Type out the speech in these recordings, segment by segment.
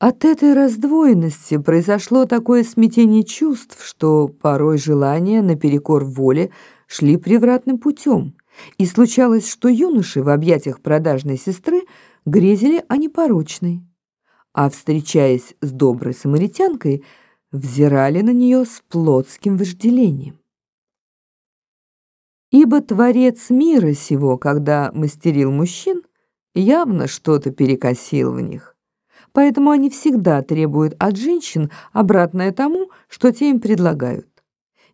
От этой раздвоенности произошло такое смятение чувств, что порой желания наперекор воле шли превратным путем, и случалось, что юноши в объятиях продажной сестры грезили о непорочной, а, встречаясь с доброй самаритянкой, взирали на нее с плотским вожделением. Ибо Творец мира сего, когда мастерил мужчин, явно что-то перекосил в них поэтому они всегда требуют от женщин обратное тому, что те им предлагают.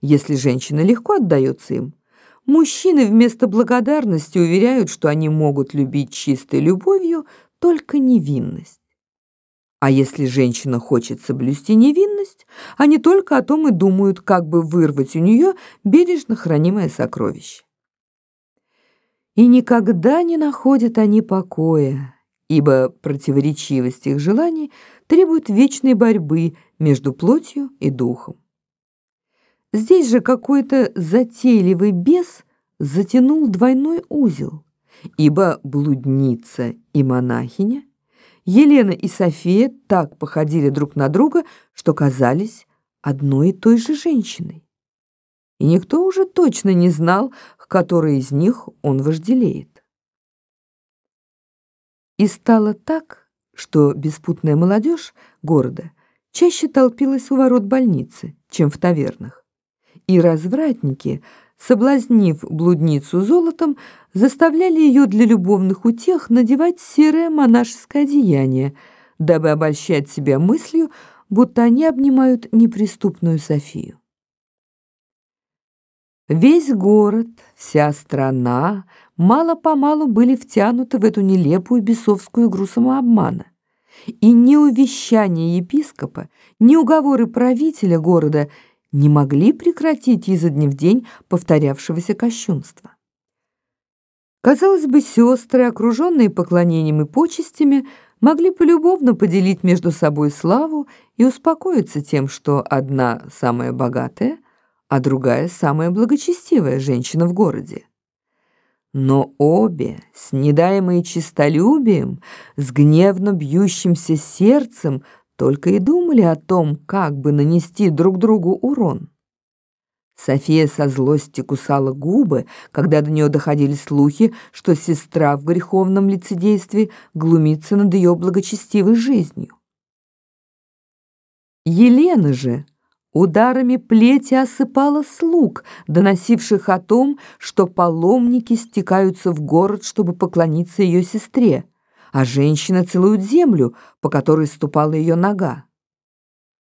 Если женщина легко отдается им, мужчины вместо благодарности уверяют, что они могут любить чистой любовью только невинность. А если женщина хочет соблюсти невинность, они только о том и думают, как бы вырвать у нее бережно хранимое сокровище. И никогда не находят они покоя, ибо противоречивость их желаний требует вечной борьбы между плотью и духом. Здесь же какой-то затейливый бес затянул двойной узел, ибо блудница и монахиня, Елена и София так походили друг на друга, что казались одной и той же женщиной. И никто уже точно не знал, к которой из них он вожделеет. И стало так, что беспутная молодежь города чаще толпилась у ворот больницы, чем в тавернах. И развратники, соблазнив блудницу золотом, заставляли ее для любовных утех надевать серое монашеское одеяние, дабы обольщать себя мыслью, будто они обнимают неприступную Софию. Весь город, вся страна мало-помалу были втянуты в эту нелепую бесовскую игру самообмана. И ни увещания епископа, ни уговоры правителя города не могли прекратить изо дня в день повторявшегося кощунства. Казалось бы, сестры, окруженные поклонением и почестями, могли полюбовно поделить между собой славу и успокоиться тем, что одна самая богатая – а другая самая благочестивая женщина в городе. Но обе, с недаемой честолюбием, с гневно бьющимся сердцем, только и думали о том, как бы нанести друг другу урон. София со злости кусала губы, когда до нее доходили слухи, что сестра в греховном лицедействе глумится над ее благочестивой жизнью. Елена же, Ударами плети осыпала слуг, доносивших о том, что паломники стекаются в город, чтобы поклониться ее сестре, а женщины целуют землю, по которой ступала ее нога.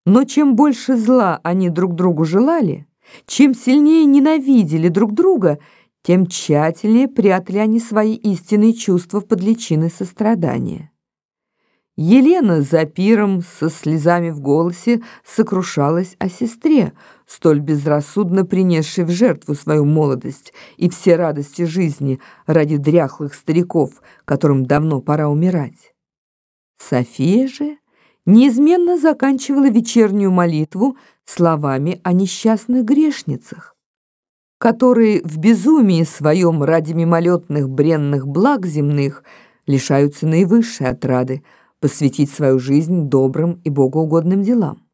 Но чем больше зла они друг другу желали, чем сильнее ненавидели друг друга, тем тщательнее прятали они свои истинные чувства под личиной сострадания. Елена за пиром со слезами в голосе сокрушалась о сестре, столь безрассудно принесшей в жертву свою молодость и все радости жизни ради дряхлых стариков, которым давно пора умирать. София же неизменно заканчивала вечернюю молитву словами о несчастных грешницах, которые в безумии своем ради мимолетных бренных благ земных лишаются наивысшей отрады – посвятить свою жизнь добрым и богоугодным делам.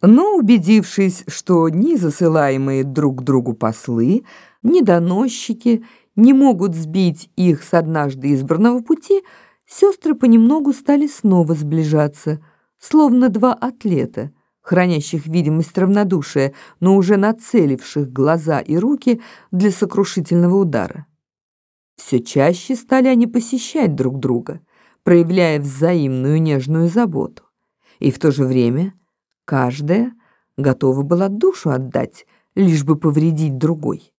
Но убедившись, что ни засылаемые друг другу послы, ни доносчики не могут сбить их с однажды избранного пути, сестры понемногу стали снова сближаться, словно два атлета, хранящих видимость равнодушия, но уже нацеливших глаза и руки для сокрушительного удара. Все чаще стали они посещать друг друга – проявляя взаимную нежную заботу. И в то же время каждая готова была душу отдать, лишь бы повредить другой.